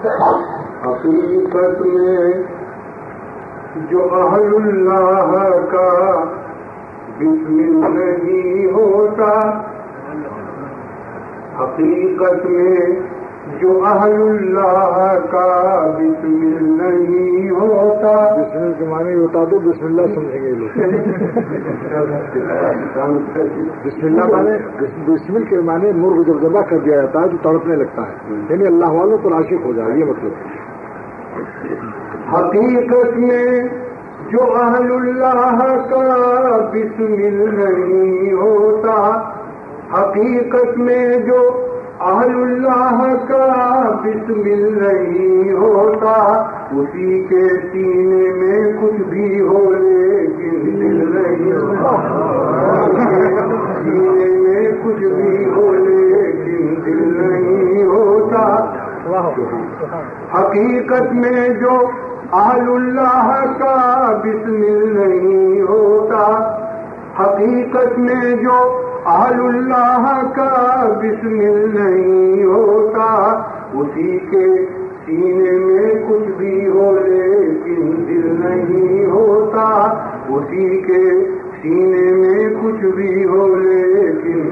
حقیقت میں جو اہل اللہ کا دشمن نہیں ہوتا حقیقت میں جو اہل اللہ بتا دو، بسم اللہ سمجھیں گے لوگ۔ بسم اللہ مانے بسم کے معنی مرغ جب ذبح کر دیا جاتا ہے جو تڑپنے لگتا ہے۔ یعنی اللہ والوں پر عاشق ہو جائے، یہ مطلب۔ حقیقت میں جو اہل اللہ کا بسم نہیں ہوتا، حقیقت میں جو اہل اللہ کا بسم نہیں ہوتا، اسی کے سینے حقیقت میں جو اہل اللہ کا بسم نہیں ہوتا، حقیقت میں جو اہل اللہ کا بسم نہیں ہوتا، اسی کے سینے میں کچھ بھی ہو لیکن دل نہیں ہوتا، اسی کے سینے میں کچھ بھی ہو لیکن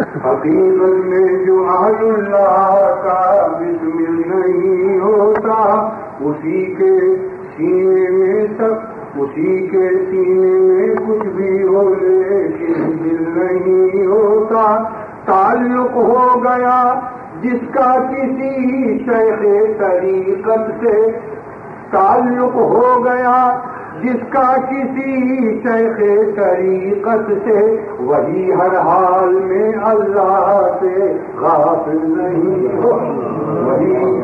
حقیقت میں جو اہل اللہ کا بسم نہیں ہوتا، اسی کے سینے میں سب، اسی کے سینے میں کچھ بھی ہو، لیکن دل نہیں ہوتا۔ تعلق ہو گیا جس کا کسی شیخ طریقت سے۔ تعلق ہو گیا جس کا کسی شیخ طریقت سے، وہی ہر حال میں اللہ سے غافل نہیں ہو۔ وہی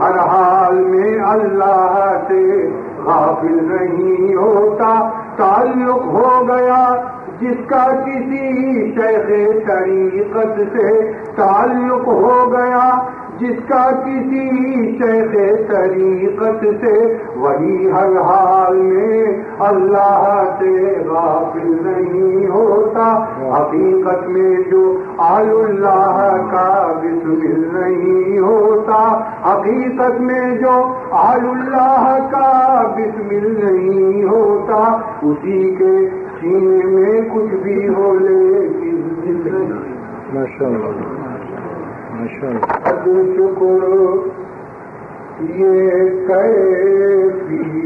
ہر حال میں اللہ سے غافل نہیں ہوتا۔ تعلق ہو گیا جس کا کسی شیخ طریقت سے۔ تعلق ہو گیا جس کا کسی شیخ طریقت سے وہی ہر حال میں اللہ سے غافل نہیں ہوتا۔ حقیقت میں جو آل اللہ کا بسم نہیں ہوتا۔ حقیقت میں جو آل اللہ کا بسم نہیں ہوتا۔ اسی کے سینے میں کچھ بھی ہو لیکن ماشاء اللہ۔ ماشاء شکر یہ کیفیت